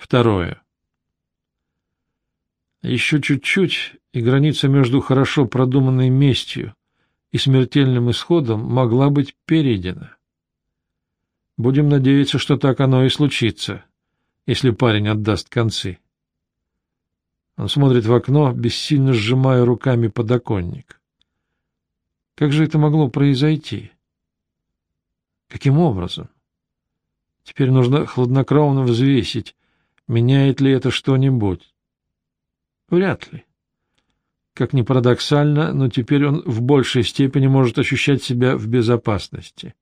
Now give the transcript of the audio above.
Второе. Еще чуть-чуть, и граница между хорошо продуманной местью и смертельным исходом могла быть перейдена. Будем надеяться, что так оно и случится, если парень отдаст концы. Он смотрит в окно, бессильно сжимая руками подоконник. Как же это могло произойти? Каким образом? Теперь нужно хладнокровно взвесить, меняет ли это что-нибудь. Вряд ли. Как ни парадоксально, но теперь он в большей степени может ощущать себя в безопасности.